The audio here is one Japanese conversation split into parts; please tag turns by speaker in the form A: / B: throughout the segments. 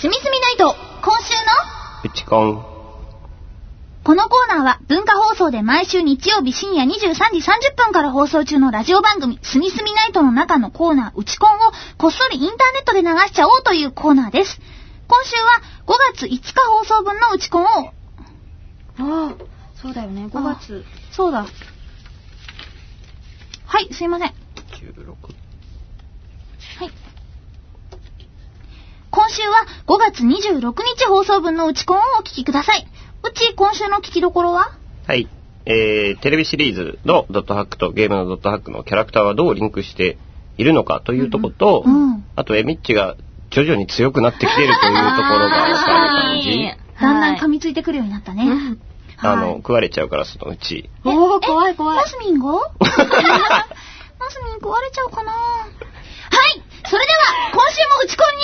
A: すみすみナイト、今週の
B: うちこん。
A: このコーナーは文化放送で毎週日曜日深夜23時30分から放送中のラジオ番組すみすみナイトの中のコーナーうちこんをこっそりインターネットで流しちゃおうというコーナーです。今週は5月5日放送分のうちこんを、
C: ああ、そうだよね、5月。
A: そうだ。はい、すいません。
B: 96。
A: はい。今週は5月26日放送分のうちこんをお聞きください。うち、今週の聞きどころは？
B: はい。えー、テレビシリーズのドットハックとゲームのドットハックのキャラクターはどうリンクしているのかというところと、
A: うんうん
B: あと、エミッチが徐々に強くなってきているというところがわかる感じ。
A: だんだん噛みついてくるようになったね。
C: うん
B: あの、
A: はい
B: 食われちゃうから、そのうち。
C: おー、怖い怖い
A: マ。スミンがマスミン食わ れちゃうかな？はいそれでは、今週もうちこんに、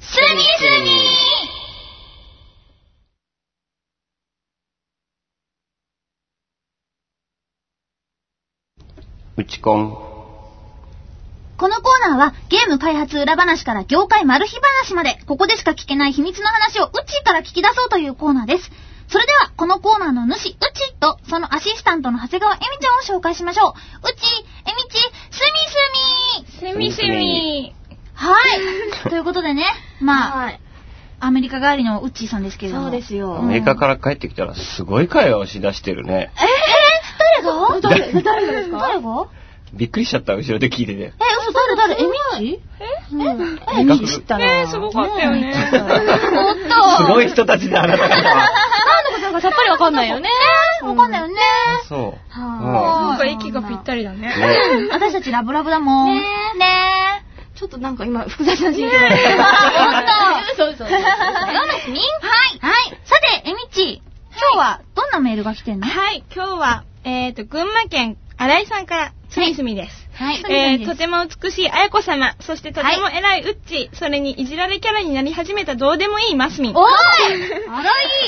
A: すみすみ
B: うちこん。
A: このコーナーはゲーム開発裏話から業界マル秘話まで、ここでしか聞けない秘密の話をうっちーから聞き出そうというコーナーです。それでは、このコーナーの主、うちーと、そのアシスタントの長谷川えみちゃんを紹介しましょう。うちー、えみち、すみすみ
D: すみすみ。
A: はい。ということでね、まあ、
C: はい。
A: アメリカ帰りのうっちーさんですけれども。
C: そうですよ。
B: アメリカから帰ってきたらすごい会話をしだしてるね。
A: 誰が？
C: 誰誰がですか？
A: 誰が？
B: びっくりしちゃった、後ろで聞いてて。
A: え、嘘、誰？誰えみち
C: うん。
B: え
C: 見知ったな。
D: えー、すごかったよね。
A: おっと。
B: すごい人たちであなた方は。
C: なんだかなんかさっぱりわかんないよね。
A: わかんないよね。
B: あそう。
C: は
D: なんか息がぴったりだね。
B: ね
A: 私たちラブラブだもん。
C: ね
A: え。ね
C: ちょっとなんか今複雑な心境
A: え。
C: が。
A: そうそう。そうですみはい。はい。さて、えみち、今日はどんなメールが来てんの？
D: はい、今日は、えっ、と、群馬県新井さんから、すみすみです。
A: はい。
D: えーとても美しい綾子様、そしてとても偉いウッチ、それにいじられキャラになり始めたどうでもいいマスミ。ン。
A: おい荒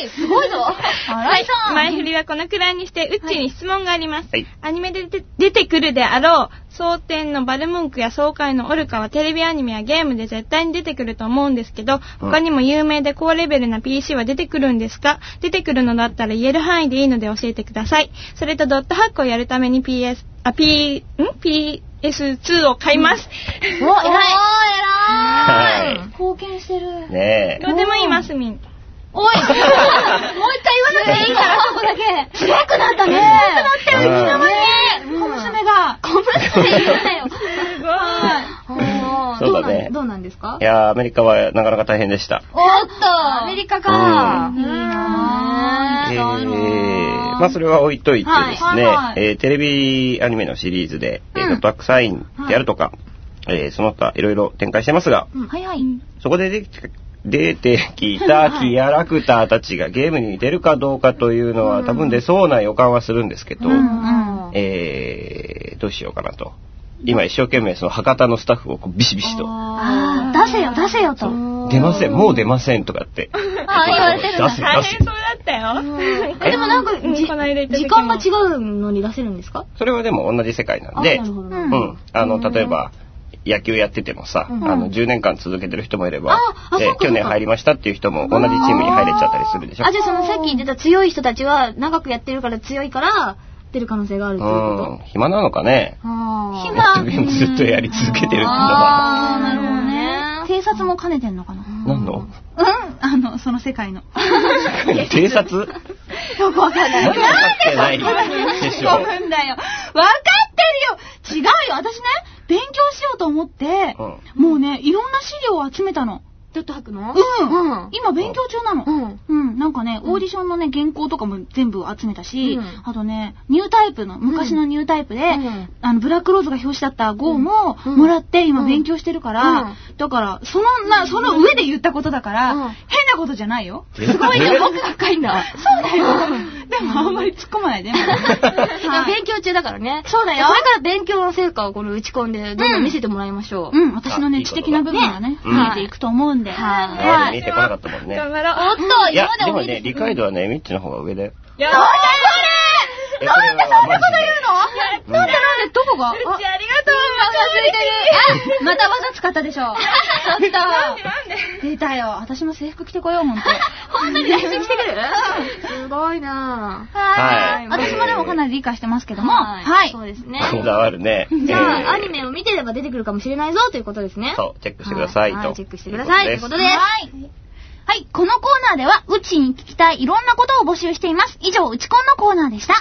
A: 井すごいぞ。荒井さん。
D: 前振りはこのくらいにして、ウッチに質問があります。
B: はい。
D: アニメで出て出てくるであろう、蒼天のバルムンクや爽快のオルカはテレビアニメやゲームで絶対に出てくると思うんですけど、
B: うん
D: 他にも有名で高レベルな PC は出てくるんですか？出てくるのだったら言える範囲でいいので教えてください。それとドットハックをやるために PS、あ、P、ん ?PS2 を買います。
A: お、偉い
B: はい
A: 偉い貢献してる。
B: ねえ。
D: どうでもいいマスミン。
A: おい もう一回言わなきゃいいから、そこだけ。強くなったね。
B: そうだね。
C: どうなんですか？
B: いやー、アメリカはなかなか大変でした。
A: おっと。
C: アメリカか。
B: うん。
A: いいなぁ。
B: えー、まあそれは置いといてですね、
A: は
B: えーテレビアニメのシリーズで、えー
A: うん
B: ドットアックサインであるとか、えーその他いろいろ展開してますが、
A: はいはい。
B: そこで出てきたキャラクターたちがゲームに出るかどうかというのは多分出そうな予感はするんですけど、えー、どうしようかなと。今一生懸命その博多のスタッフをこうビシビシと、
A: あー、出せよ、出せよと。
B: 出ません、もう出ませんとかって。
A: あー、言われてるんだ
B: 出。せ
D: 大変そうだったよ。
C: えでもなんか、
D: 時
C: 間が違うのに出せるんですか？
B: それはでも同じ世界なんで、
A: うん。
B: あの、例えば、野球やっててもさ、
C: うん
B: あの、10年間続けてる人もいれば
C: あ、あ
B: で
C: そうか
B: 去年入りましたっていう人も同じチームに入れちゃったりするでしょ
C: あ、。じゃあそのさっき言ってた強い人たちは長くやってるから強いから出る可能性があるっていうこ
B: うん。暇なのかね。
C: とあー
A: 暇
B: ずっとやり続けてるってのは。
A: あー、なるほどね。偵察も兼ねてんのかな？
B: 何の？
A: うん？あの、その世界の。
B: 偵察？
A: よくわかんない。
B: なんで分かってないでしょ
A: そうなんだよ。わかってるよ違うよ私ね、勉強しようと思って、もうね、いろんな資料を集めたの。
C: ドット吐くの？
A: うん。
C: うん。
A: 今勉強中なの。
C: うん。
A: うん、なんかね、オーディションのね、原稿とかも全部集めたし、
C: うん。
A: あとね、ニュータイプの、昔のニュータイプで、
C: うん。
A: あの、ブラックローズが表紙だった号も
C: うん。
A: もらって今
C: うん。
A: 勉強してるから、
C: うん。
A: だから、その、な、その上で言ったことだから、
C: うん。
A: 変なことじゃないよ。
B: す
C: すごいね、僕が深いんだ。
A: そうだよ。でもあんまり突っ込まないで。
C: 勉強中だからね。
A: そうだよ
C: これから勉強の成果をこの打ち込んで、どんどん見せてもらいましょう。
A: うん、私のね、知的な部分がね、
B: うん
A: 見えていくと思うんで。
C: はい
B: 今まで見えてこなかったもんね。
D: 頑張ろう。
A: おっと、
B: いや
A: 今、
B: でもね、理解度はね、ミッチの方が上だよ。
D: いや
B: え、これはマジで。
A: なんでなんでどこがあ、
D: うちありがとう。
A: 忘れてる。あ、また技使ったでしょ。ちょっと。
D: なんでなんで？
A: 出たよ。私も制服着てこよう、ほんと。
C: 本当に来週来てくる？すごいなぁ。
B: はい
A: 私もでもかなり理解してますけども。
C: はい
A: はい。
C: そうですね。
B: こだわるね。
C: じゃ
B: えー
C: あ、アニメを見てれば出てくるかもしれないぞということですね。
B: そう、チェックしてくださいと。
C: チェックしてください。ということです。
A: はい。はい。このコーナーでは、うちに聞きたいいろんなことを募集しています。以上、うちこんのコーナーでした。